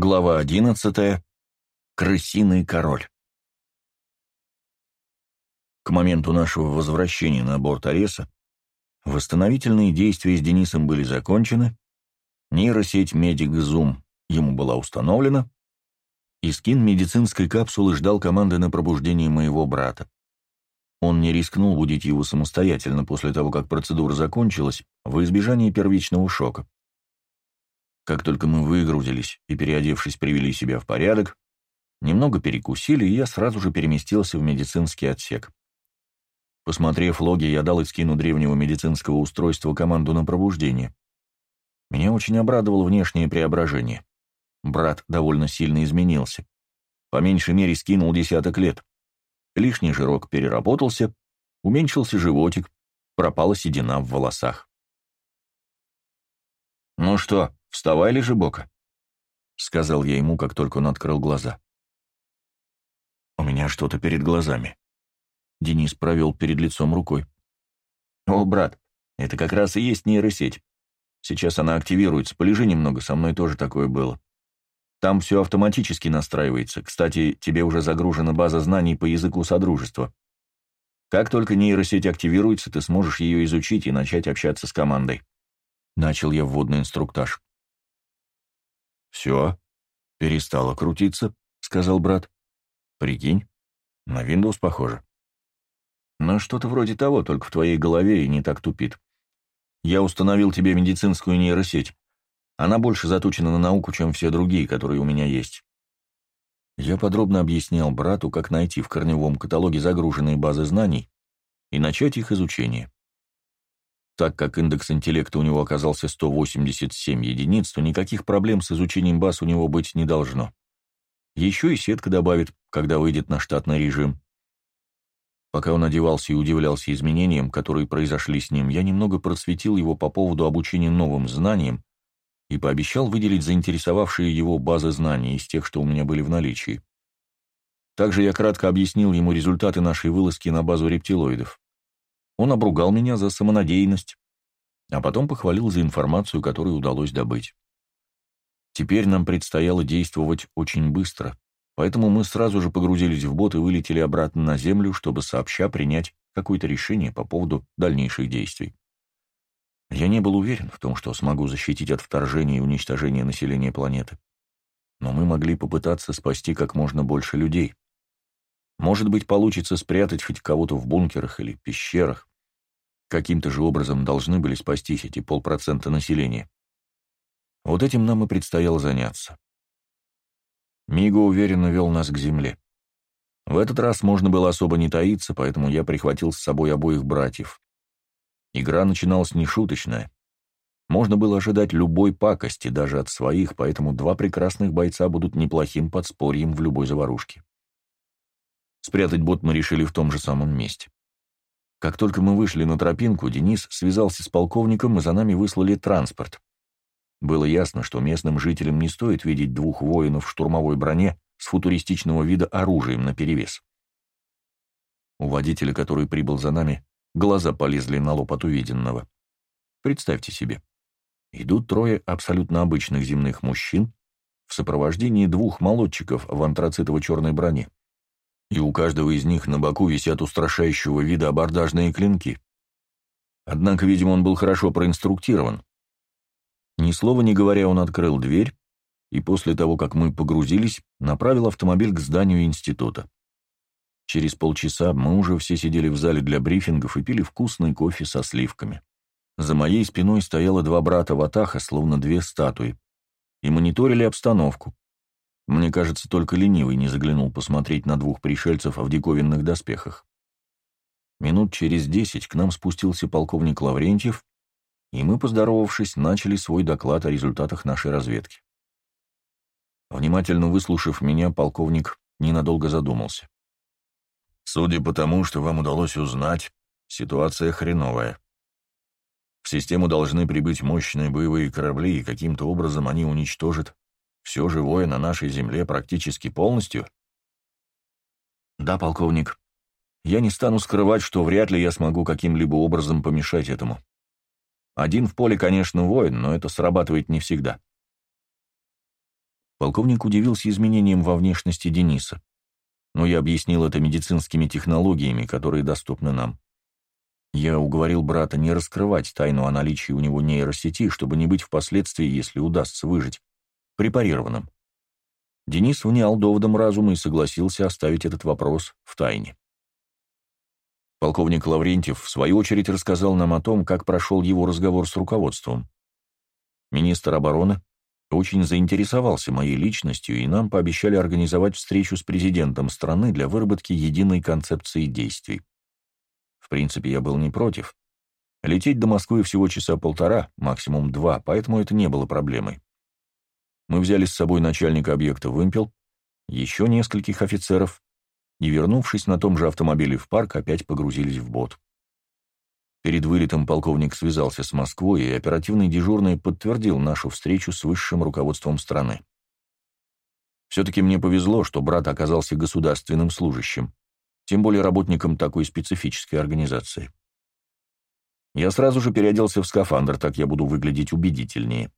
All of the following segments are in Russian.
Глава 11. Крысиный король. К моменту нашего возвращения на борт Ареса восстановительные действия с Денисом были закончены, нейросеть Медик Zoom ему была установлена, и скин медицинской капсулы ждал команды на пробуждение моего брата. Он не рискнул будить его самостоятельно после того, как процедура закончилась, во избежание первичного шока. Как только мы выгрузились и, переодевшись, привели себя в порядок, немного перекусили, и я сразу же переместился в медицинский отсек. Посмотрев логи, я дал Искину древнего медицинского устройства команду на пробуждение. Меня очень обрадовало внешнее преображение. Брат довольно сильно изменился. По меньшей мере скинул десяток лет. Лишний жирок переработался, уменьшился животик, пропала седина в волосах. «Ну что, «Вставай, Лежебока», — сказал я ему, как только он открыл глаза. «У меня что-то перед глазами». Денис провел перед лицом рукой. «О, брат, это как раз и есть нейросеть. Сейчас она активируется, полежи немного, со мной тоже такое было. Там все автоматически настраивается. Кстати, тебе уже загружена база знаний по языку Содружества. Как только нейросеть активируется, ты сможешь ее изучить и начать общаться с командой». Начал я вводный инструктаж. «Все, перестало крутиться», — сказал брат. «Прикинь, на Windows похоже». «Ну, что-то вроде того, только в твоей голове и не так тупит. Я установил тебе медицинскую нейросеть. Она больше заточена на науку, чем все другие, которые у меня есть». Я подробно объяснял брату, как найти в корневом каталоге загруженные базы знаний и начать их изучение. Так как индекс интеллекта у него оказался 187 единиц, то никаких проблем с изучением баз у него быть не должно. Еще и сетка добавит, когда выйдет на штатный режим. Пока он одевался и удивлялся изменениям, которые произошли с ним, я немного просветил его по поводу обучения новым знаниям и пообещал выделить заинтересовавшие его базы знаний из тех, что у меня были в наличии. Также я кратко объяснил ему результаты нашей вылазки на базу рептилоидов. Он обругал меня за самонадеянность, а потом похвалил за информацию, которую удалось добыть. Теперь нам предстояло действовать очень быстро, поэтому мы сразу же погрузились в бот и вылетели обратно на Землю, чтобы сообща принять какое-то решение по поводу дальнейших действий. Я не был уверен в том, что смогу защитить от вторжения и уничтожения населения планеты. Но мы могли попытаться спасти как можно больше людей. Может быть, получится спрятать хоть кого-то в бункерах или пещерах, Каким-то же образом должны были спастись эти полпроцента населения. Вот этим нам и предстояло заняться. Миго уверенно вел нас к земле. В этот раз можно было особо не таиться, поэтому я прихватил с собой обоих братьев. Игра начиналась нешуточная. Можно было ожидать любой пакости, даже от своих, поэтому два прекрасных бойца будут неплохим подспорьем в любой заварушке. Спрятать бот мы решили в том же самом месте. Как только мы вышли на тропинку, Денис связался с полковником, и за нами выслали транспорт. Было ясно, что местным жителям не стоит видеть двух воинов в штурмовой броне с футуристичного вида оружием наперевес. У водителя, который прибыл за нами, глаза полезли на лоб от увиденного. Представьте себе. Идут трое абсолютно обычных земных мужчин в сопровождении двух молодчиков в антрацитово-черной броне и у каждого из них на боку висят устрашающего вида абордажные клинки. Однако, видимо, он был хорошо проинструктирован. Ни слова не говоря, он открыл дверь, и после того, как мы погрузились, направил автомобиль к зданию института. Через полчаса мы уже все сидели в зале для брифингов и пили вкусный кофе со сливками. За моей спиной стояло два брата Ватаха, словно две статуи, и мониторили обстановку, мне кажется, только ленивый не заглянул посмотреть на двух пришельцев в диковинных доспехах. Минут через десять к нам спустился полковник Лаврентьев, и мы, поздоровавшись, начали свой доклад о результатах нашей разведки. Внимательно выслушав меня, полковник ненадолго задумался. «Судя по тому, что вам удалось узнать, ситуация хреновая. В систему должны прибыть мощные боевые корабли, и каким-то образом они уничтожат все живое на нашей земле практически полностью? Да, полковник. Я не стану скрывать, что вряд ли я смогу каким-либо образом помешать этому. Один в поле, конечно, воин, но это срабатывает не всегда. Полковник удивился изменениям во внешности Дениса, но я объяснил это медицинскими технологиями, которые доступны нам. Я уговорил брата не раскрывать тайну о наличии у него нейросети, чтобы не быть впоследствии, если удастся выжить, препарированным. Денис внял доводом разума и согласился оставить этот вопрос в тайне. Полковник Лаврентьев, в свою очередь, рассказал нам о том, как прошел его разговор с руководством. Министр обороны очень заинтересовался моей личностью, и нам пообещали организовать встречу с президентом страны для выработки единой концепции действий. В принципе, я был не против. Лететь до Москвы всего часа полтора, максимум два, поэтому это не было проблемой. Мы взяли с собой начальника объекта «Вымпел», еще нескольких офицеров, и, вернувшись на том же автомобиле в парк, опять погрузились в бот. Перед вылетом полковник связался с Москвой, и оперативный дежурный подтвердил нашу встречу с высшим руководством страны. Все-таки мне повезло, что брат оказался государственным служащим, тем более работником такой специфической организации. Я сразу же переоделся в скафандр, так я буду выглядеть убедительнее.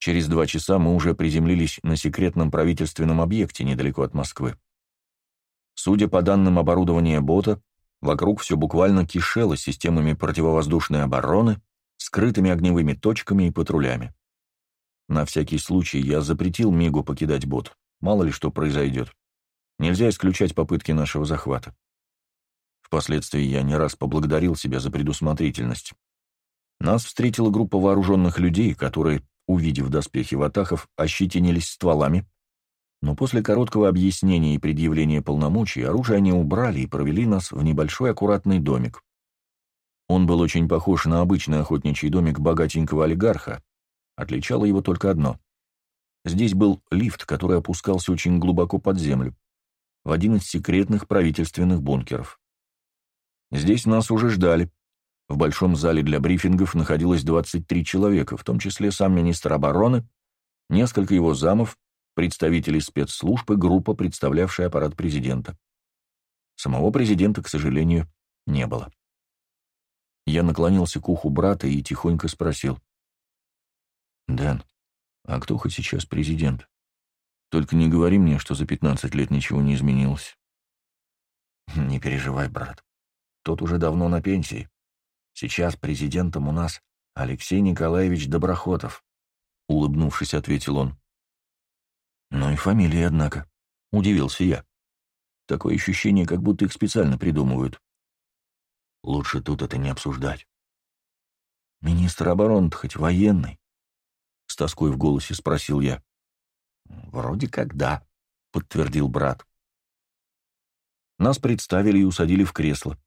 Через два часа мы уже приземлились на секретном правительственном объекте недалеко от Москвы. Судя по данным оборудования бота, вокруг все буквально кишело системами противовоздушной обороны, скрытыми огневыми точками и патрулями. На всякий случай я запретил Мигу покидать бот, мало ли что произойдет. Нельзя исключать попытки нашего захвата. Впоследствии я не раз поблагодарил себя за предусмотрительность. Нас встретила группа вооруженных людей, которые, увидев доспехи ватахов, ощетинились стволами, но после короткого объяснения и предъявления полномочий оружие они убрали и провели нас в небольшой аккуратный домик. Он был очень похож на обычный охотничий домик богатенького олигарха, отличало его только одно. Здесь был лифт, который опускался очень глубоко под землю, в один из секретных правительственных бункеров. Здесь нас уже ждали. В большом зале для брифингов находилось 23 человека, в том числе сам министр обороны, несколько его замов, представители спецслужб и группа, представлявшая аппарат президента. Самого президента, к сожалению, не было. Я наклонился к уху брата и тихонько спросил. «Дэн, а кто хоть сейчас президент? Только не говори мне, что за 15 лет ничего не изменилось». «Не переживай, брат. Тот уже давно на пенсии. Сейчас президентом у нас Алексей Николаевич Доброхотов», — улыбнувшись, ответил он. «Ну и фамилия, однако», — удивился я. Такое ощущение, как будто их специально придумывают. Лучше тут это не обсуждать. «Министр обороны хоть военный?» — с тоской в голосе спросил я. «Вроде как да», — подтвердил брат. Нас представили и усадили в кресло.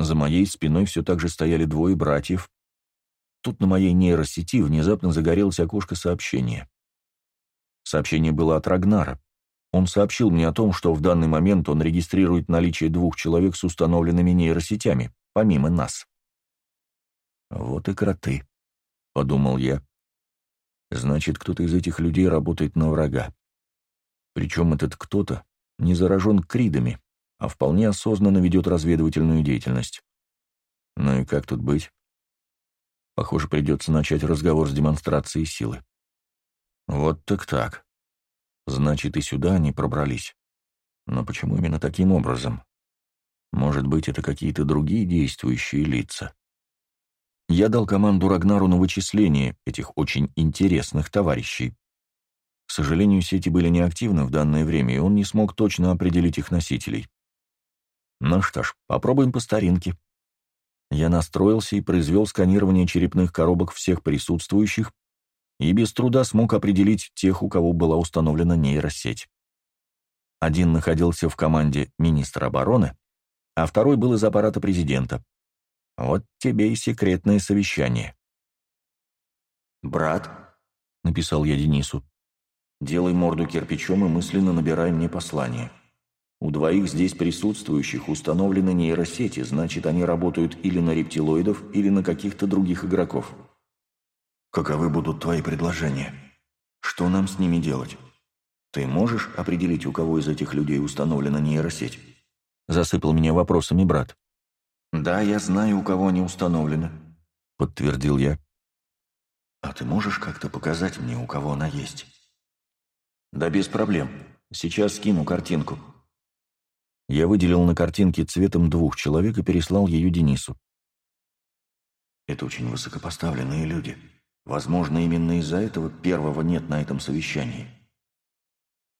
За моей спиной все так же стояли двое братьев. Тут на моей нейросети внезапно загорелось окошко сообщения. Сообщение было от Рагнара. Он сообщил мне о том, что в данный момент он регистрирует наличие двух человек с установленными нейросетями, помимо нас. «Вот и кроты», — подумал я. «Значит, кто-то из этих людей работает на врага. Причем этот кто-то не заражен кридами, а вполне осознанно ведет разведывательную деятельность. Ну и как тут быть? Похоже, придется начать разговор с демонстрацией силы. Вот так так. Значит, и сюда они пробрались. Но почему именно таким образом? Может быть, это какие-то другие действующие лица? Я дал команду Рагнару на вычисление этих очень интересных товарищей. К сожалению, сети были неактивны в данное время, и он не смог точно определить их носителей. Ну что ж, попробуем по старинке. Я настроился и произвел сканирование черепных коробок всех присутствующих, и без труда смог определить тех, у кого была установлена нейросеть. Один находился в команде министра обороны, а второй был из аппарата президента. Вот тебе и секретное совещание. «Брат», — написал я Денису, — «делай морду кирпичом и мысленно набирай мне послание. У двоих здесь присутствующих установлены нейросети, значит, они работают или на рептилоидов, или на каких-то других игроков. Каковы будут твои предложения? Что нам с ними делать? Ты можешь определить, у кого из этих людей установлена нейросеть? Засыпал меня вопросами брат. Да, я знаю, у кого они установлены, подтвердил я. А ты можешь как-то показать мне, у кого она есть? Да без проблем. Сейчас скину картинку. Я выделил на картинке цветом двух человек и переслал ее Денису. Это очень высокопоставленные люди. Возможно, именно из-за этого первого нет на этом совещании.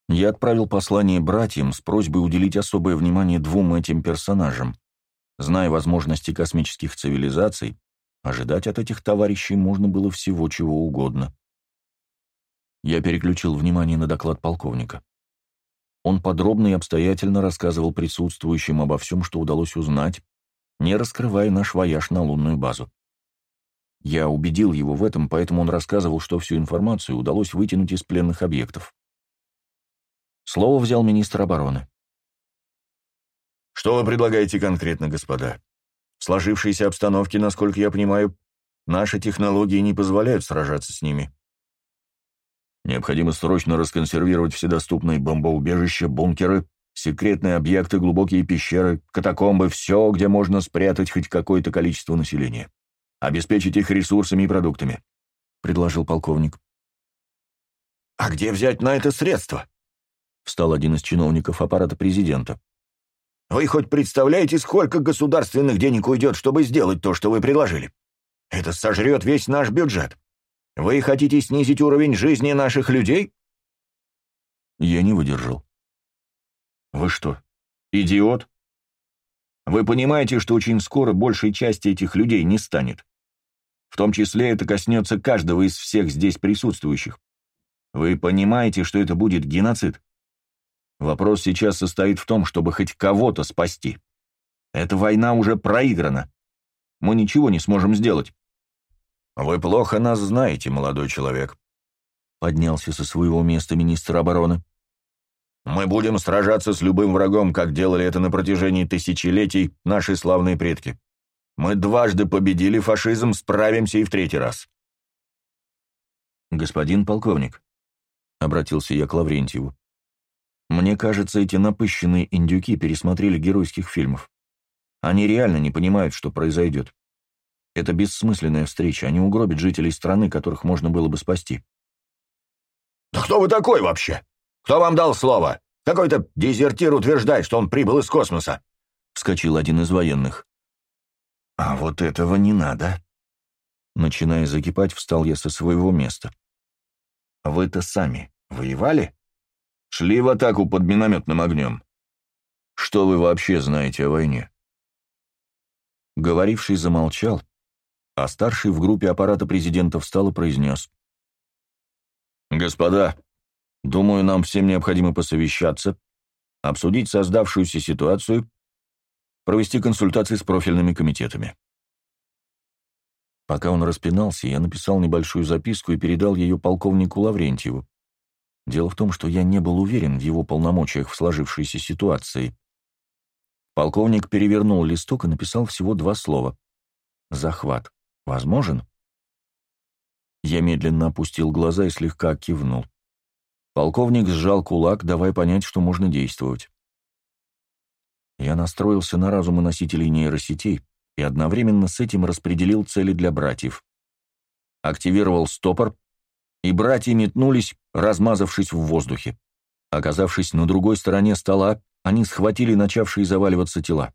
Я отправил послание братьям с просьбой уделить особое внимание двум этим персонажам. Зная возможности космических цивилизаций, ожидать от этих товарищей можно было всего чего угодно. Я переключил внимание на доклад полковника. Он подробно и обстоятельно рассказывал присутствующим обо всем, что удалось узнать, не раскрывая наш вояж на лунную базу. Я убедил его в этом, поэтому он рассказывал, что всю информацию удалось вытянуть из пленных объектов. Слово взял министр обороны. «Что вы предлагаете конкретно, господа? В сложившейся обстановке, насколько я понимаю, наши технологии не позволяют сражаться с ними. Необходимо срочно расконсервировать все доступные бомбоубежища, бункеры, секретные объекты, глубокие пещеры, катакомбы, все, где можно спрятать хоть какое-то количество населения. Обеспечить их ресурсами и продуктами», — предложил полковник. «А где взять на это средства?» — встал один из чиновников аппарата президента. «Вы хоть представляете, сколько государственных денег уйдет, чтобы сделать то, что вы предложили? Это сожрет весь наш бюджет. Вы хотите снизить уровень жизни наших людей?» Я не выдержал. «Вы что, идиот? Вы понимаете, что очень скоро большей части этих людей не станет? В том числе это коснется каждого из всех здесь присутствующих. Вы понимаете, что это будет геноцид? Вопрос сейчас состоит в том, чтобы хоть кого-то спасти. Эта война уже проиграна. Мы ничего не сможем сделать. Вы плохо нас знаете, молодой человек. Поднялся со своего места министр обороны. Мы будем сражаться с любым врагом, как делали это на протяжении тысячелетий наши славные предки. Мы дважды победили фашизм, справимся и в третий раз. «Господин полковник», — обратился я к Лаврентьеву, «мне кажется, эти напыщенные индюки пересмотрели геройских фильмов. Они реально не понимают, что произойдет. Это бессмысленная встреча, они угробят жителей страны, которых можно было бы спасти». «Да кто вы такой вообще? Кто вам дал слово? Какой-то дезертир утверждает, что он прибыл из космоса», — вскочил один из военных. «А вот этого не надо!» Начиная закипать, встал я со своего места. «Вы-то сами воевали? Шли в атаку под минометным огнем? Что вы вообще знаете о войне?» Говоривший замолчал, а старший в группе аппарата президента встал и произнес. «Господа, думаю, нам всем необходимо посовещаться, обсудить создавшуюся ситуацию провести консультации с профильными комитетами. Пока он распинался, я написал небольшую записку и передал ее полковнику Лаврентьеву. Дело в том, что я не был уверен в его полномочиях в сложившейся ситуации. Полковник перевернул листок и написал всего два слова. «Захват. Возможен?» Я медленно опустил глаза и слегка кивнул. Полковник сжал кулак, давая понять, что можно действовать. Я настроился на разумы носителей нейросетей и одновременно с этим распределил цели для братьев. Активировал стопор, и братья метнулись, размазавшись в воздухе. Оказавшись на другой стороне стола, они схватили начавшие заваливаться тела.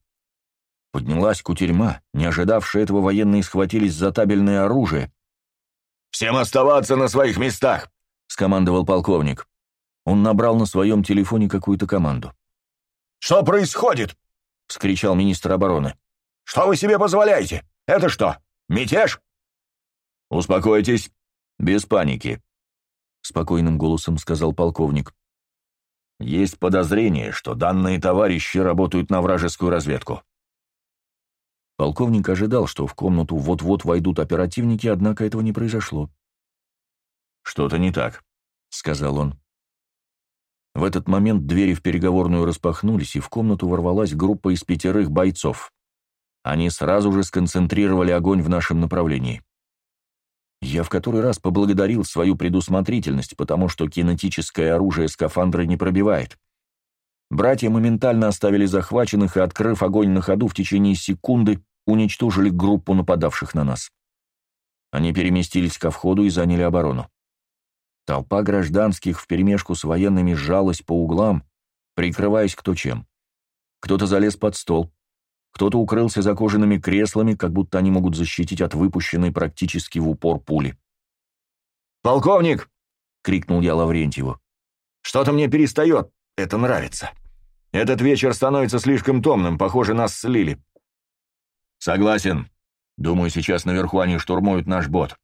Поднялась кутерьма, не ожидавшие этого военные схватились за табельное оружие. «Всем оставаться на своих местах!» — скомандовал полковник. Он набрал на своем телефоне какую-то команду. «Что происходит?» — вскричал министр обороны. «Что вы себе позволяете? Это что, мятеж?» «Успокойтесь, без паники», — спокойным голосом сказал полковник. «Есть подозрение, что данные товарищи работают на вражескую разведку». Полковник ожидал, что в комнату вот-вот войдут оперативники, однако этого не произошло. «Что-то не так», — сказал он. В этот момент двери в переговорную распахнулись, и в комнату ворвалась группа из пятерых бойцов. Они сразу же сконцентрировали огонь в нашем направлении. Я в который раз поблагодарил свою предусмотрительность, потому что кинетическое оружие скафандра не пробивает. Братья моментально оставили захваченных и, открыв огонь на ходу, в течение секунды уничтожили группу нападавших на нас. Они переместились ко входу и заняли оборону. Толпа гражданских вперемешку с военными сжалась по углам, прикрываясь кто чем. Кто-то залез под стол, кто-то укрылся за кожаными креслами, как будто они могут защитить от выпущенной практически в упор пули. «Полковник!» — крикнул я Лаврентьеву. «Что-то мне перестает. Это нравится. Этот вечер становится слишком томным. Похоже, нас слили». «Согласен. Думаю, сейчас наверху они штурмуют наш бот».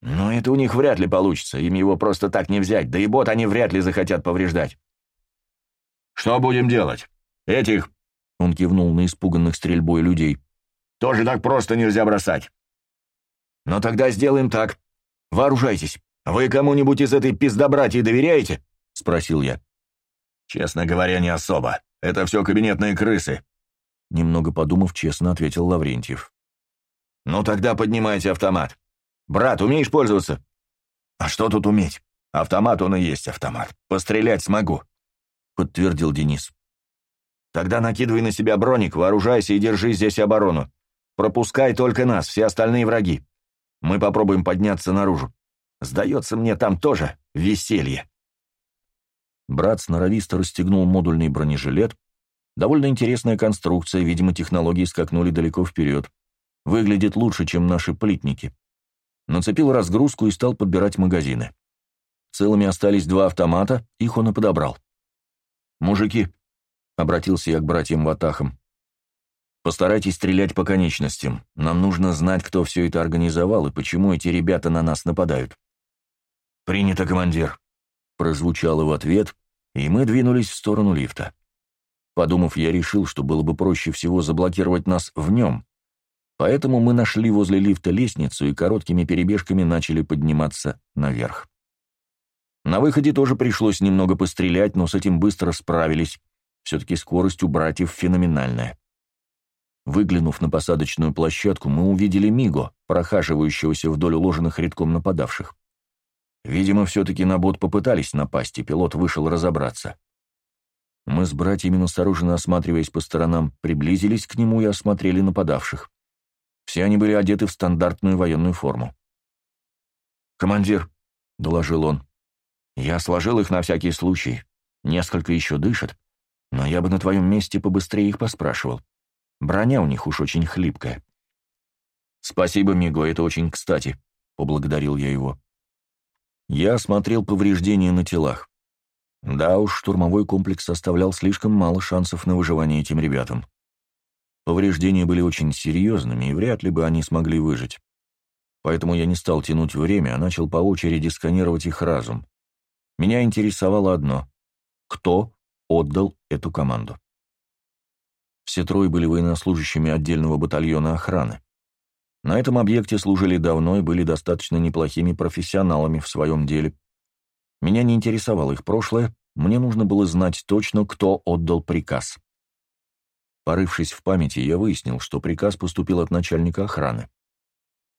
«Но это у них вряд ли получится. Им его просто так не взять. Да и бот они вряд ли захотят повреждать». «Что будем делать? Этих он кивнул на испуганных стрельбой людей. «Тоже так просто нельзя бросать». «Но тогда сделаем так. Вооружайтесь. Вы кому-нибудь из этой пиздобратьи доверяете?» — спросил я. «Честно говоря, не особо. Это все кабинетные крысы». Немного подумав, честно ответил Лаврентьев. «Ну тогда поднимайте автомат. Брат, умеешь пользоваться?» «А что тут уметь? Автомат он и есть автомат. Пострелять смогу», — подтвердил Денис. Тогда накидывай на себя броник, вооружайся и держи здесь оборону. Пропускай только нас, все остальные враги. Мы попробуем подняться наружу. Сдается мне там тоже веселье. Брат сноровисто расстегнул модульный бронежилет. Довольно интересная конструкция, видимо, технологии скакнули далеко вперед. Выглядит лучше, чем наши плитники. Нацепил разгрузку и стал подбирать магазины. Целыми остались два автомата, их он и подобрал. «Мужики, — обратился я к братьям Ватахам. «Постарайтесь стрелять по конечностям. Нам нужно знать, кто все это организовал и почему эти ребята на нас нападают». «Принято, командир», — прозвучало в ответ, и мы двинулись в сторону лифта. Подумав, я решил, что было бы проще всего заблокировать нас в нем, поэтому мы нашли возле лифта лестницу и короткими перебежками начали подниматься наверх. На выходе тоже пришлось немного пострелять, но с этим быстро справились, все-таки скорость у братьев феноменальная. Выглянув на посадочную площадку, мы увидели Миго, прохаживающегося вдоль уложенных редком нападавших. Видимо, все-таки на бот попытались напасть, и пилот вышел разобраться. Мы с братьями, настороженно осматриваясь по сторонам, приблизились к нему и осмотрели нападавших. Все они были одеты в стандартную военную форму. «Командир», — доложил он, — «я сложил их на всякий случай. Несколько еще дышат, но я бы на твоем месте побыстрее их поспрашивал. Броня у них уж очень хлипкая. «Спасибо, Миго, это очень кстати», — поблагодарил я его. Я осмотрел повреждения на телах. Да уж, штурмовой комплекс оставлял слишком мало шансов на выживание этим ребятам. Повреждения были очень серьезными, и вряд ли бы они смогли выжить. Поэтому я не стал тянуть время, а начал по очереди сканировать их разум. Меня интересовало одно — кто отдал эту команду. Все трое были военнослужащими отдельного батальона охраны. На этом объекте служили давно и были достаточно неплохими профессионалами в своем деле. Меня не интересовало их прошлое, мне нужно было знать точно, кто отдал приказ. Порывшись в памяти, я выяснил, что приказ поступил от начальника охраны.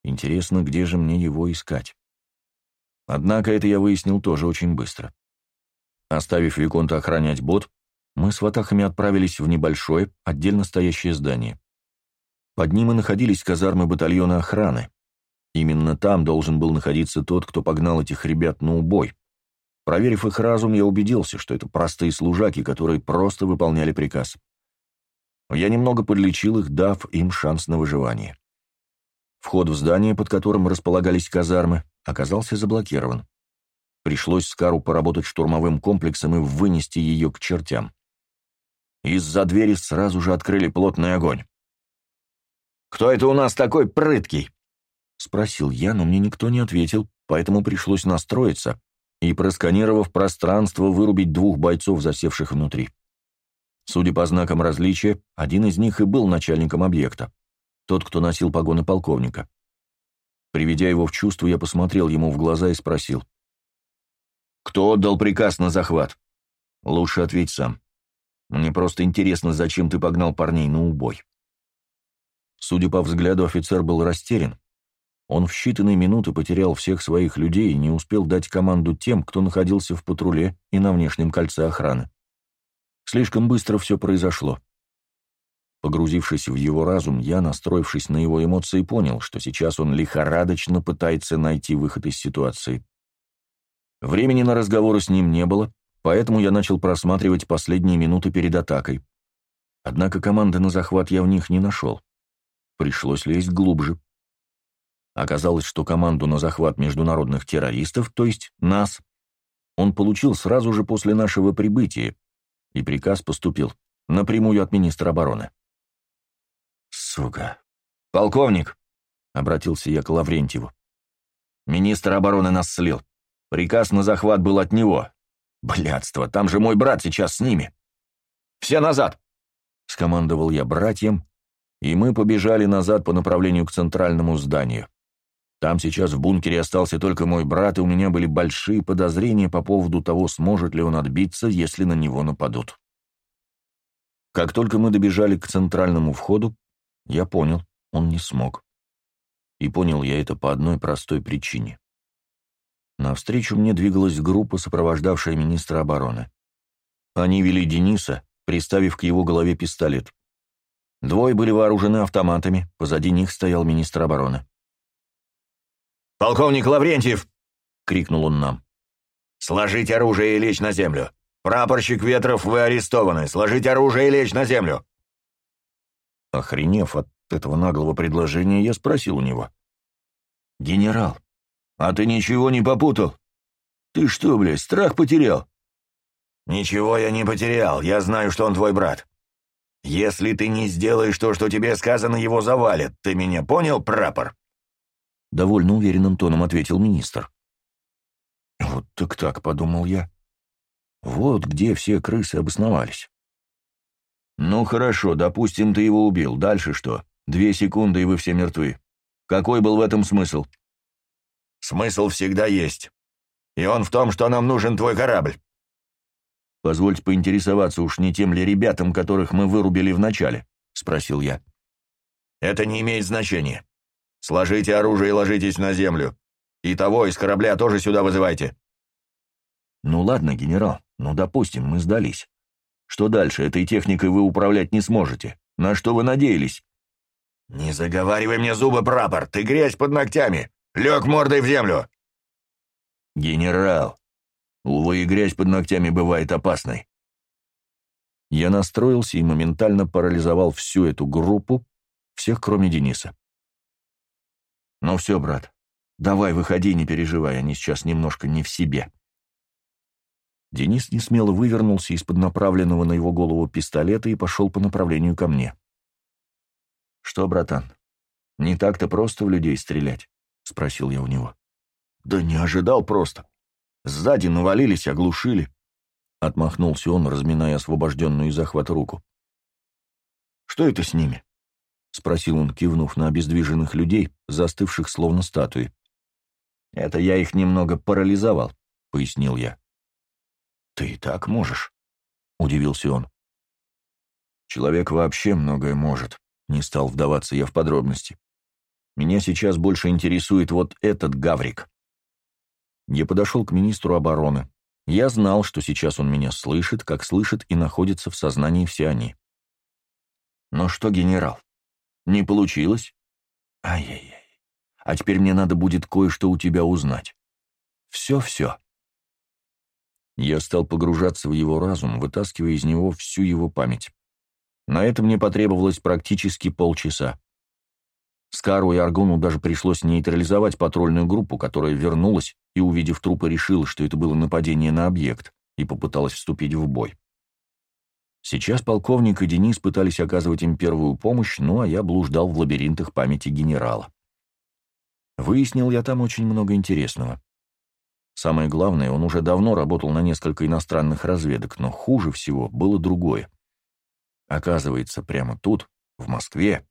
Интересно, где же мне его искать? Однако это я выяснил тоже очень быстро. Оставив Виконта охранять бот, мы с ватахами отправились в небольшое, отдельно стоящее здание. Под ним и находились казармы батальона охраны. Именно там должен был находиться тот, кто погнал этих ребят на убой. Проверив их разум, я убедился, что это простые служаки, которые просто выполняли приказ. Я немного подлечил их, дав им шанс на выживание. Вход в здание, под которым располагались казармы, оказался заблокирован. Пришлось Скару поработать штурмовым комплексом и вынести ее к чертям. Из-за двери сразу же открыли плотный огонь. «Кто это у нас такой прыткий?» — спросил я, но мне никто не ответил, поэтому пришлось настроиться и, просканировав пространство, вырубить двух бойцов, засевших внутри. Судя по знакам различия, один из них и был начальником объекта, тот, кто носил погоны полковника. Приведя его в чувство, я посмотрел ему в глаза и спросил. «Кто отдал приказ на захват?» «Лучше ответь сам. Мне просто интересно, зачем ты погнал парней на убой?» Судя по взгляду, офицер был растерян. Он в считанные минуты потерял всех своих людей и не успел дать команду тем, кто находился в патруле и на внешнем кольце охраны. Слишком быстро все произошло. Погрузившись в его разум, я, настроившись на его эмоции, понял, что сейчас он лихорадочно пытается найти выход из ситуации. Времени на разговоры с ним не было, поэтому я начал просматривать последние минуты перед атакой. Однако команды на захват я в них не нашел. Пришлось лезть глубже. Оказалось, что команду на захват международных террористов, то есть нас, он получил сразу же после нашего прибытия, и приказ поступил напрямую от министра обороны. «Сука! Полковник!» — обратился я к Лаврентьеву. «Министр обороны нас слил. Приказ на захват был от него. Блядство, там же мой брат сейчас с ними. Все назад!» — скомандовал я братьям, и мы побежали назад по направлению к центральному зданию. Там сейчас в бункере остался только мой брат, и у меня были большие подозрения по поводу того, сможет ли он отбиться, если на него нападут. Как только мы добежали к центральному входу, я понял, он не смог. И понял я это по одной простой причине. Навстречу мне двигалась группа, сопровождавшая министра обороны. Они вели Дениса, приставив к его голове пистолет. Двое были вооружены автоматами, позади них стоял министр обороны. «Полковник Лаврентьев!» — крикнул он нам. «Сложить оружие и лечь на землю! Прапорщик Ветров, вы арестованы! Сложить оружие и лечь на землю!» Охренев от этого наглого предложения, я спросил у него. «Генерал, а ты ничего не попутал? Ты что, блядь, страх потерял?» «Ничего я не потерял, я знаю, что он твой брат. Если ты не сделаешь то, что тебе сказано, его завалят. Ты меня понял, прапор?» довольно уверенным тоном ответил министр. «Вот так так», — подумал я. «Вот где все крысы обосновались». «Ну хорошо, допустим, ты его убил. Дальше что? Две секунды, и вы все мертвы. Какой был в этом смысл?» «Смысл всегда есть. И он в том, что нам нужен твой корабль». «Позвольте поинтересоваться, уж не тем ли ребятам, которых мы вырубили вначале?» — спросил я. «Это не имеет значения. Сложите оружие и ложитесь на землю. И того из корабля тоже сюда вызывайте». «Ну ладно, генерал, ну допустим, мы сдались. Что дальше? Этой техникой вы управлять не сможете. На что вы надеялись?» «Не заговаривай мне зубы, прапор! Ты грязь под ногтями! Лег мордой в землю!» «Генерал, увы, и грязь под ногтями бывает опасной». Я настроился и моментально парализовал всю эту группу, всех кроме Дениса. «Ну все, брат, давай выходи, не переживай, они сейчас немножко не в себе». Денис несмело вывернулся из-под направленного на его голову пистолета и пошел по направлению ко мне. «Что, братан, не так-то просто в людей стрелять?» — спросил я у него. «Да не ожидал просто. Сзади навалились, оглушили». Отмахнулся он, разминая освобожденную из захвата руку. «Что это с ними?» — спросил он, кивнув на обездвиженных людей, застывших словно статуи. «Это я их немного парализовал», — пояснил я. «Ты и так можешь», — удивился он. «Человек вообще многое может», — не стал вдаваться я в подробности. «Меня сейчас больше интересует вот этот гаврик». Я подошел к министру обороны. Я знал, что сейчас он меня слышит, как слышит и находится в сознании все они. «Но что, генерал, не получилось? Ай-яй-яй. А теперь мне надо будет кое-что у тебя узнать. Все-все. Я стал погружаться в его разум, вытаскивая из него всю его память. На это мне потребовалось практически полчаса. Скару и Аргону даже пришлось нейтрализовать патрульную группу, которая вернулась и, увидев трупы, решила, что это было нападение на объект, и попыталась вступить в бой. Сейчас полковник и Денис пытались оказывать им первую помощь, ну а я блуждал в лабиринтах памяти генерала. Выяснил я там очень много интересного. Самое главное, он уже давно работал на несколько иностранных разведок, но хуже всего было другое. Оказывается, прямо тут, в Москве,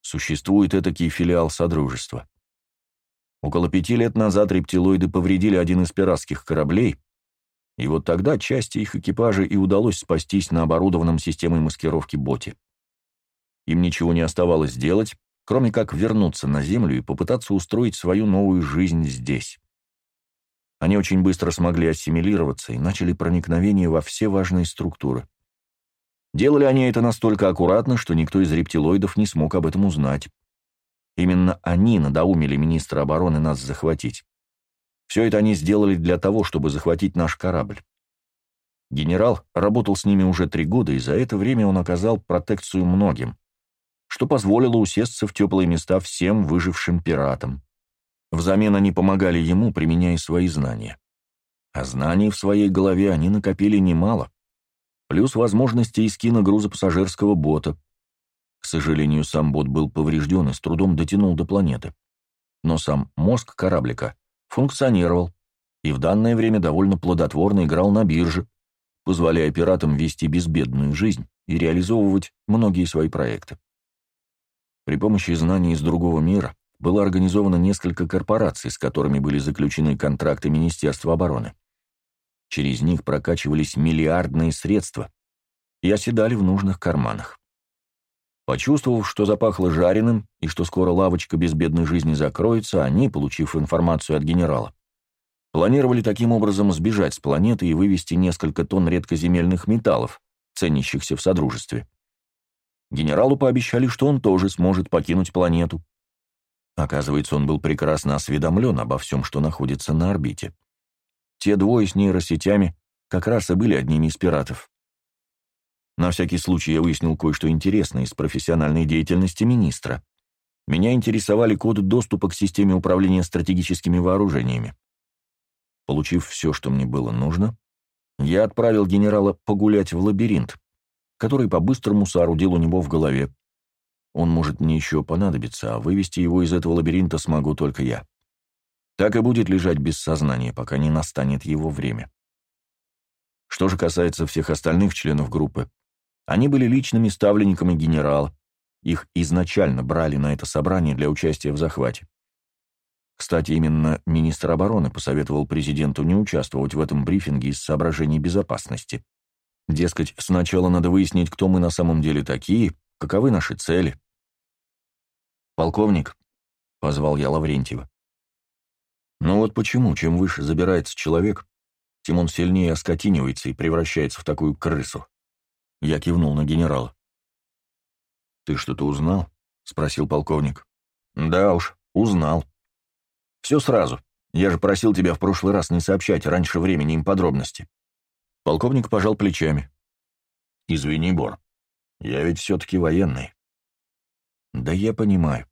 существует этакий филиал Содружества. Около пяти лет назад рептилоиды повредили один из пиратских кораблей, и вот тогда части их экипажа и удалось спастись на оборудованном системой маскировки боте. Им ничего не оставалось делать, кроме как вернуться на Землю и попытаться устроить свою новую жизнь здесь. Они очень быстро смогли ассимилироваться и начали проникновение во все важные структуры. Делали они это настолько аккуратно, что никто из рептилоидов не смог об этом узнать. Именно они надоумили министра обороны нас захватить. Все это они сделали для того, чтобы захватить наш корабль. Генерал работал с ними уже три года, и за это время он оказал протекцию многим, что позволило усесться в теплые места всем выжившим пиратам. Взамен они помогали ему, применяя свои знания. А знаний в своей голове они накопили немало. Плюс возможности эскина грузопассажирского бота. К сожалению, сам бот был поврежден и с трудом дотянул до планеты. Но сам мозг кораблика функционировал и в данное время довольно плодотворно играл на бирже, позволяя пиратам вести безбедную жизнь и реализовывать многие свои проекты. При помощи знаний из другого мира было организовано несколько корпораций, с которыми были заключены контракты Министерства обороны. Через них прокачивались миллиардные средства и оседали в нужных карманах. Почувствовав, что запахло жареным и что скоро лавочка безбедной жизни закроется, они, получив информацию от генерала, планировали таким образом сбежать с планеты и вывести несколько тонн редкоземельных металлов, ценящихся в Содружестве. Генералу пообещали, что он тоже сможет покинуть планету. Оказывается, он был прекрасно осведомлен обо всем, что находится на орбите. Те двое с нейросетями как раз и были одними из пиратов. На всякий случай я выяснил кое-что интересное из профессиональной деятельности министра. Меня интересовали коды доступа к системе управления стратегическими вооружениями. Получив все, что мне было нужно, я отправил генерала погулять в лабиринт, который по-быстрому соорудил у него в голове. Он может мне еще понадобиться, а вывести его из этого лабиринта смогу только я так и будет лежать без сознания, пока не настанет его время. Что же касается всех остальных членов группы, они были личными ставленниками генерала, их изначально брали на это собрание для участия в захвате. Кстати, именно министр обороны посоветовал президенту не участвовать в этом брифинге из соображений безопасности. Дескать, сначала надо выяснить, кто мы на самом деле такие, каковы наши цели. «Полковник», — позвал я Лаврентьева, но вот почему, чем выше забирается человек, тем он сильнее оскотинивается и превращается в такую крысу. Я кивнул на генерала. «Ты что-то узнал?» — спросил полковник. «Да уж, узнал. Все сразу. Я же просил тебя в прошлый раз не сообщать раньше времени им подробности». Полковник пожал плечами. «Извини, Бор, я ведь все-таки военный». «Да я понимаю.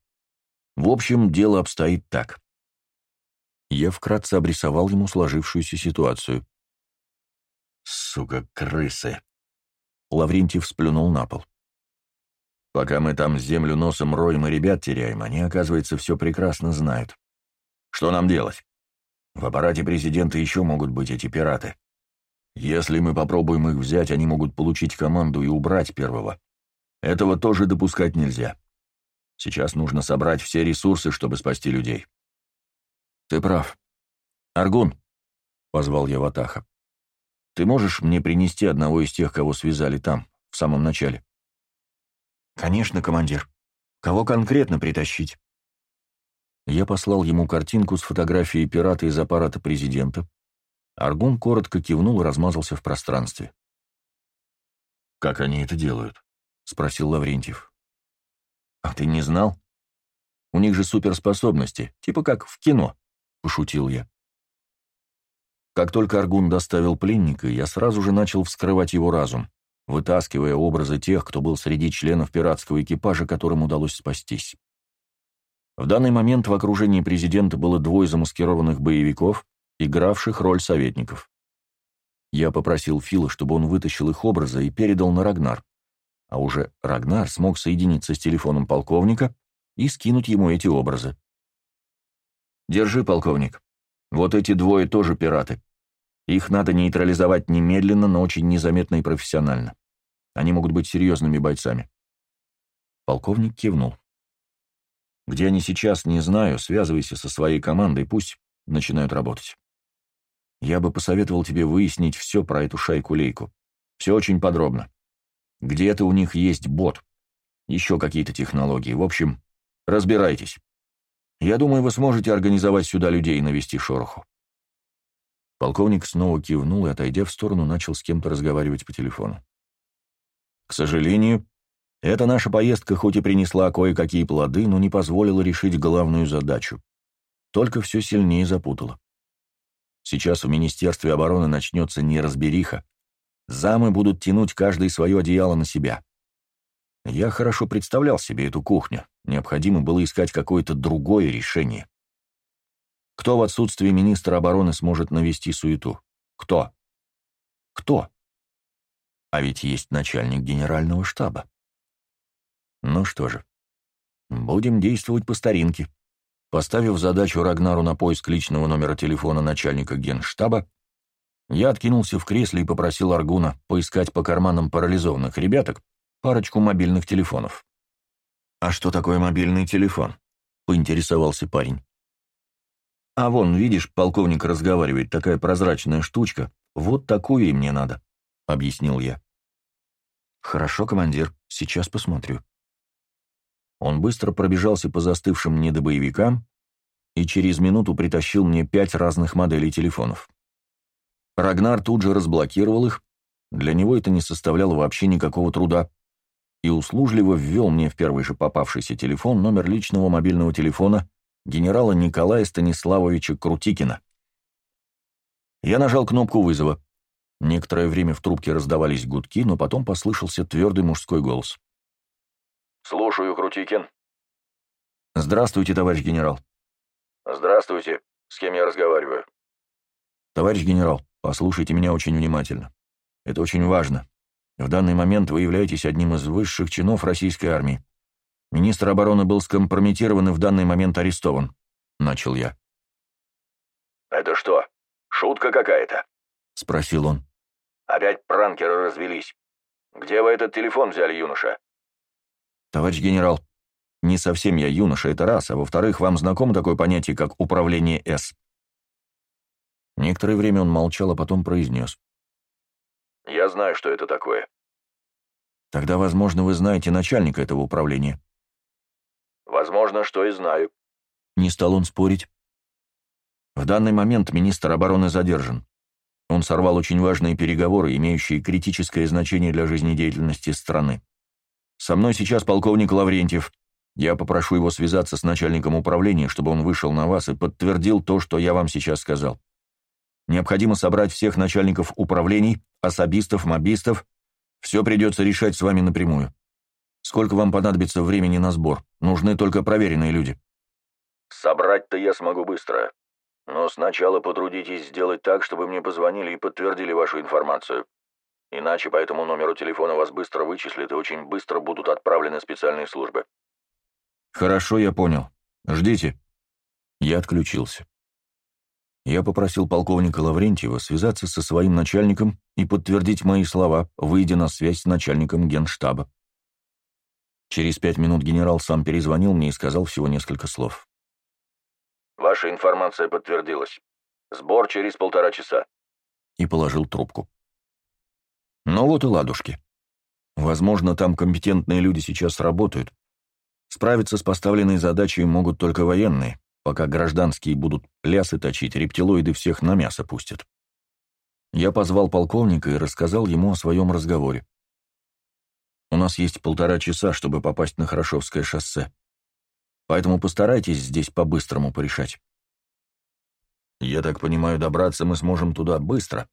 В общем, дело обстоит так. Я вкратце обрисовал ему сложившуюся ситуацию. «Сука, крысы!» Лаврентьев сплюнул на пол. «Пока мы там землю носом роем и ребят теряем, они, оказывается, все прекрасно знают. Что нам делать? В аппарате президента еще могут быть эти пираты. Если мы попробуем их взять, они могут получить команду и убрать первого. Этого тоже допускать нельзя. Сейчас нужно собрать все ресурсы, чтобы спасти людей. «Ты прав. Аргун», — позвал я Ватаха, — «ты можешь мне принести одного из тех, кого связали там, в самом начале?» «Конечно, командир. Кого конкретно притащить?» Я послал ему картинку с фотографией пирата из аппарата президента. Аргун коротко кивнул и размазался в пространстве. «Как они это делают?» — спросил Лаврентьев. «А ты не знал? У них же суперспособности, типа как в кино. — пошутил я. Как только Аргун доставил пленника, я сразу же начал вскрывать его разум, вытаскивая образы тех, кто был среди членов пиратского экипажа, которым удалось спастись. В данный момент в окружении президента было двое замаскированных боевиков, игравших роль советников. Я попросил Фила, чтобы он вытащил их образы и передал на Рагнар, а уже Рагнар смог соединиться с телефоном полковника и скинуть ему эти образы. «Держи, полковник. Вот эти двое тоже пираты. Их надо нейтрализовать немедленно, но очень незаметно и профессионально. Они могут быть серьезными бойцами». Полковник кивнул. «Где они сейчас, не знаю. Связывайся со своей командой, пусть начинают работать. Я бы посоветовал тебе выяснить все про эту шайку-лейку. Все очень подробно. Где-то у них есть бот. Еще какие-то технологии. В общем, разбирайтесь. Я думаю, вы сможете организовать сюда людей и навести шороху». Полковник снова кивнул и, отойдя в сторону, начал с кем-то разговаривать по телефону. «К сожалению, эта наша поездка хоть и принесла кое-какие плоды, но не позволила решить главную задачу. Только все сильнее запутала. Сейчас в Министерстве обороны начнется неразбериха. Замы будут тянуть каждый свое одеяло на себя. Я хорошо представлял себе эту кухню. Необходимо было искать какое-то другое решение. Кто в отсутствии министра обороны сможет навести суету? Кто? Кто? А ведь есть начальник генерального штаба. Ну что же, будем действовать по старинке. Поставив задачу Рагнару на поиск личного номера телефона начальника генштаба, я откинулся в кресле и попросил Аргуна поискать по карманам парализованных ребяток парочку мобильных телефонов. «А что такое мобильный телефон?» — поинтересовался парень. «А вон, видишь, полковник разговаривает, такая прозрачная штучка. Вот такую и мне надо», — объяснил я. «Хорошо, командир, сейчас посмотрю». Он быстро пробежался по застывшим недобоевикам и через минуту притащил мне пять разных моделей телефонов. Рагнар тут же разблокировал их, для него это не составляло вообще никакого труда, и услужливо ввел мне в первый же попавшийся телефон номер личного мобильного телефона генерала Николая Станиславовича Крутикина. Я нажал кнопку вызова. Некоторое время в трубке раздавались гудки, но потом послышался твердый мужской голос. «Слушаю, Крутикин». «Здравствуйте, товарищ генерал». «Здравствуйте. С кем я разговариваю?» «Товарищ генерал, послушайте меня очень внимательно. Это очень важно. В данный момент вы являетесь одним из высших чинов российской армии. Министр обороны был скомпрометирован и в данный момент арестован», — начал я. «Это что, шутка какая-то?» — спросил он. «Опять пранкеры развелись. Где вы этот телефон взяли, юноша?» «Товарищ генерал, не совсем я юноша, это раз, а во-вторых, вам знакомо такое понятие, как управление С?» Некоторое время он молчал, а потом произнес. «Я знаю, что это такое». «Тогда, возможно, вы знаете начальника этого управления». «Возможно, что и знаю». Не стал он спорить. В данный момент министр обороны задержан. Он сорвал очень важные переговоры, имеющие критическое значение для жизнедеятельности страны. Со мной сейчас полковник Лаврентьев. Я попрошу его связаться с начальником управления, чтобы он вышел на вас и подтвердил то, что я вам сейчас сказал. Необходимо собрать всех начальников управлений, особистов, мобистов. Все придется решать с вами напрямую. Сколько вам понадобится времени на сбор? Нужны только проверенные люди. Собрать-то я смогу быстро. Но сначала потрудитесь сделать так, чтобы мне позвонили и подтвердили вашу информацию. Иначе по этому номеру телефона вас быстро вычислят и очень быстро будут отправлены специальные службы. Хорошо, я понял. Ждите. Я отключился я попросил полковника Лаврентьева связаться со своим начальником и подтвердить мои слова, выйдя на связь с начальником генштаба. Через пять минут генерал сам перезвонил мне и сказал всего несколько слов. «Ваша информация подтвердилась. Сбор через полтора часа». И положил трубку. Ну вот и ладушки. Возможно, там компетентные люди сейчас работают. Справиться с поставленной задачей могут только военные пока гражданские будут лясы точить, рептилоиды всех на мясо пустят. Я позвал полковника и рассказал ему о своем разговоре. У нас есть полтора часа, чтобы попасть на Хорошевское шоссе. Поэтому постарайтесь здесь по-быстрому порешать. Я так понимаю, добраться мы сможем туда быстро.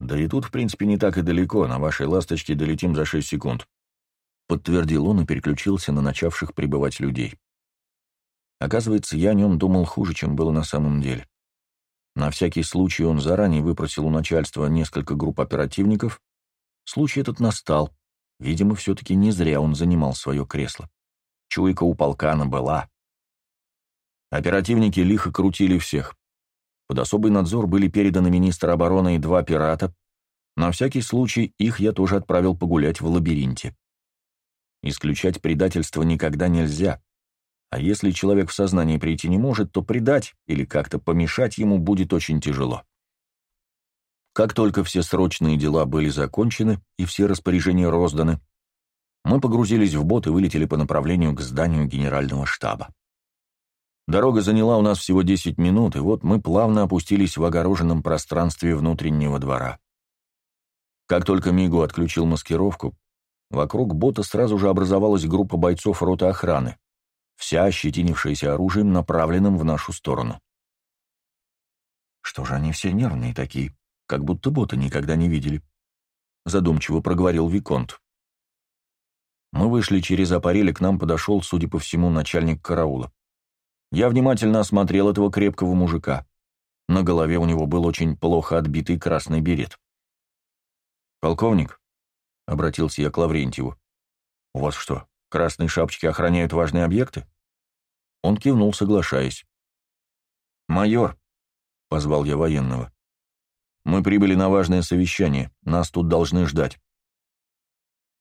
Да и тут, в принципе, не так и далеко, на вашей «Ласточке» долетим за 6 секунд. Подтвердил он и переключился на начавших прибывать людей. Оказывается, я о нем думал хуже, чем было на самом деле. На всякий случай он заранее выпросил у начальства несколько групп оперативников. Случай этот настал. Видимо, все-таки не зря он занимал свое кресло. Чуйка у полкана была. Оперативники лихо крутили всех. Под особый надзор были переданы министр обороны и два пирата. На всякий случай их я тоже отправил погулять в лабиринте. Исключать предательство никогда нельзя. А если человек в сознание прийти не может, то предать или как-то помешать ему будет очень тяжело. Как только все срочные дела были закончены и все распоряжения розданы, мы погрузились в бот и вылетели по направлению к зданию генерального штаба. Дорога заняла у нас всего 10 минут, и вот мы плавно опустились в огороженном пространстве внутреннего двора. Как только Мигу отключил маскировку, вокруг бота сразу же образовалась группа бойцов роты охраны вся ощетинившаяся оружием, направленным в нашу сторону. Что же они все нервные такие, как будто бота никогда не видели? Задумчиво проговорил Виконт. Мы вышли через аппарель, и к нам подошел, судя по всему, начальник караула. Я внимательно осмотрел этого крепкого мужика. На голове у него был очень плохо отбитый красный берет. «Полковник», — обратился я к Лаврентьеву, — «у вас что, красные шапочки охраняют важные объекты?» Он кивнул, соглашаясь. «Майор», — позвал я военного, — «мы прибыли на важное совещание, нас тут должны ждать».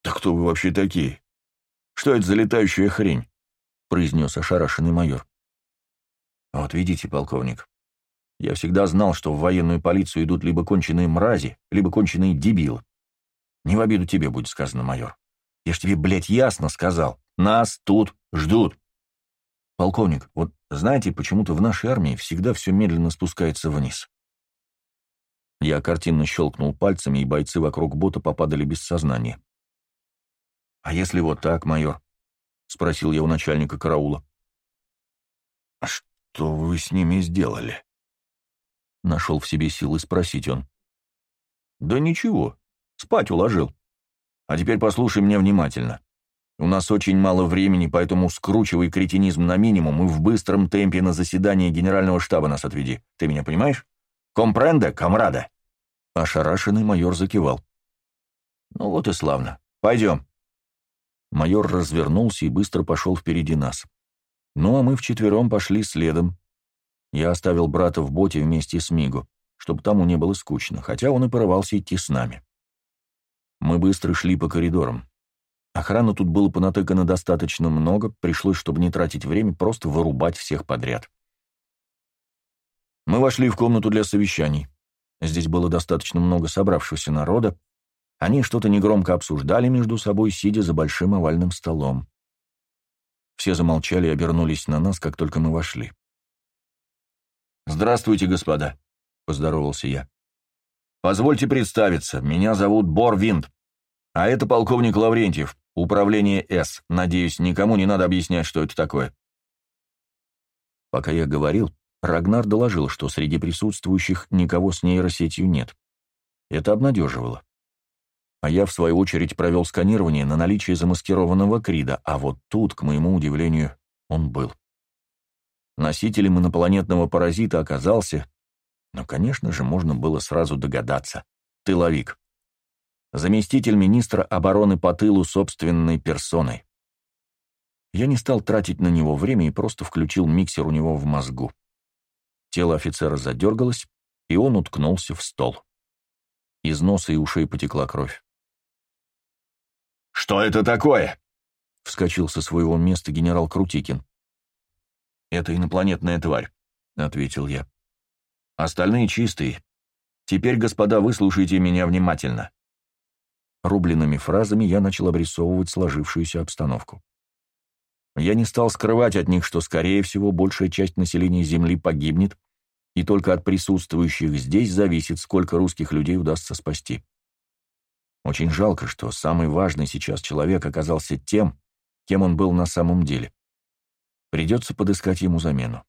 «Да кто вы вообще такие? Что это за летающая хрень?» — произнес ошарашенный майор. «Вот видите, полковник, я всегда знал, что в военную полицию идут либо конченые мрази, либо конченые дебилы. Не в обиду тебе будет сказано, майор. Я ж тебе, блядь, ясно сказал. Нас тут ждут. Полковник, вот знаете, почему-то в нашей армии всегда все медленно спускается вниз. Я картинно щелкнул пальцами, и бойцы вокруг бота попадали без сознания. «А если вот так, майор?» — спросил я у начальника караула. «А что вы с ними сделали?» Нашел в себе силы спросить он. «Да ничего, спать уложил. А теперь послушай меня внимательно. У нас очень мало времени, поэтому скручивай кретинизм на минимум и в быстром темпе на заседание генерального штаба нас отведи. Ты меня понимаешь? Компренде, комрада?» Ошарашенный майор закивал. «Ну вот и славно. Пойдем». Майор развернулся и быстро пошел впереди нас. Ну а мы вчетвером пошли следом, я оставил брата в боте вместе с Мигу, чтобы тому не было скучно, хотя он и порывался идти с нами. Мы быстро шли по коридорам. Охраны тут было понатыкано достаточно много, пришлось, чтобы не тратить время, просто вырубать всех подряд. Мы вошли в комнату для совещаний. Здесь было достаточно много собравшегося народа. Они что-то негромко обсуждали между собой, сидя за большим овальным столом. Все замолчали и обернулись на нас, как только мы вошли. «Здравствуйте, господа», — поздоровался я. «Позвольте представиться, меня зовут Бор Винт, а это полковник Лаврентьев, управление С. Надеюсь, никому не надо объяснять, что это такое». Пока я говорил, Рагнар доложил, что среди присутствующих никого с нейросетью нет. Это обнадеживало. А я, в свою очередь, провел сканирование на наличие замаскированного Крида, а вот тут, к моему удивлению, он был. Носителем инопланетного паразита оказался, но, конечно же, можно было сразу догадаться, тыловик. Заместитель министра обороны по тылу собственной персоной. Я не стал тратить на него время и просто включил миксер у него в мозгу. Тело офицера задергалось, и он уткнулся в стол. Из носа и ушей потекла кровь. «Что это такое?» — вскочил со своего места генерал Крутикин. «Это инопланетная тварь», — ответил я. «Остальные чистые. Теперь, господа, выслушайте меня внимательно». Рубленными фразами я начал обрисовывать сложившуюся обстановку. Я не стал скрывать от них, что, скорее всего, большая часть населения Земли погибнет, и только от присутствующих здесь зависит, сколько русских людей удастся спасти. Очень жалко, что самый важный сейчас человек оказался тем, кем он был на самом деле. Придется подыскать ему замену.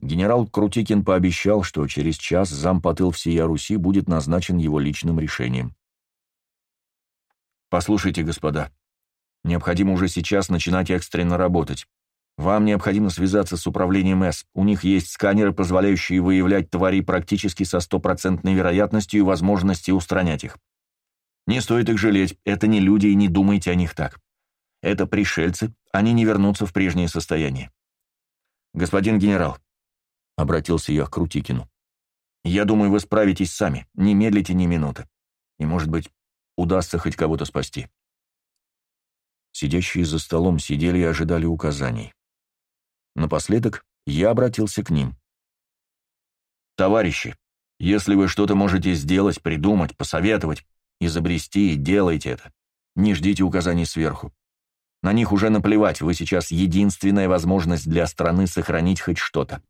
Генерал Крутикин пообещал, что через час зампотыл всея Руси будет назначен его личным решением. «Послушайте, господа, необходимо уже сейчас начинать экстренно работать. Вам необходимо связаться с управлением С. У них есть сканеры, позволяющие выявлять твари практически со стопроцентной вероятностью и возможности устранять их. Не стоит их жалеть, это не люди, и не думайте о них так. Это пришельцы, они не вернутся в прежнее состояние. «Господин генерал», — обратился я к Крутикину, — «я думаю, вы справитесь сами, не медлите ни минуты. И, может быть, удастся хоть кого-то спасти». Сидящие за столом сидели и ожидали указаний. Напоследок я обратился к ним. «Товарищи, если вы что-то можете сделать, придумать, посоветовать, изобрести, делайте это. Не ждите указаний сверху. На них уже наплевать, вы сейчас единственная возможность для страны сохранить хоть что-то.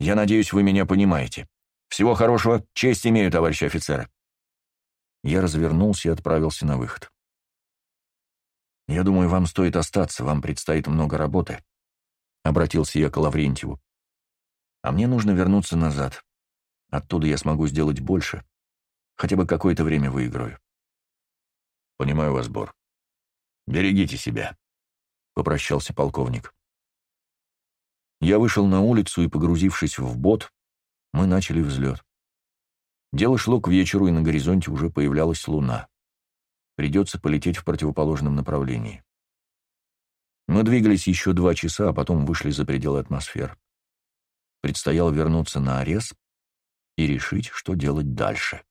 Я надеюсь, вы меня понимаете. Всего хорошего, честь имею, товарищи офицеры. Я развернулся и отправился на выход. «Я думаю, вам стоит остаться, вам предстоит много работы», — обратился я к Лаврентьеву. А мне нужно вернуться назад. Оттуда я смогу сделать больше. Хотя бы какое-то время выиграю. Понимаю вас, Бор. Берегите себя, — попрощался полковник. Я вышел на улицу и, погрузившись в бот, мы начали взлет. Дело шло к вечеру, и на горизонте уже появлялась луна. Придется полететь в противоположном направлении. Мы двигались еще два часа, а потом вышли за пределы атмосферы. Предстояло вернуться на Арес и решить, что делать дальше.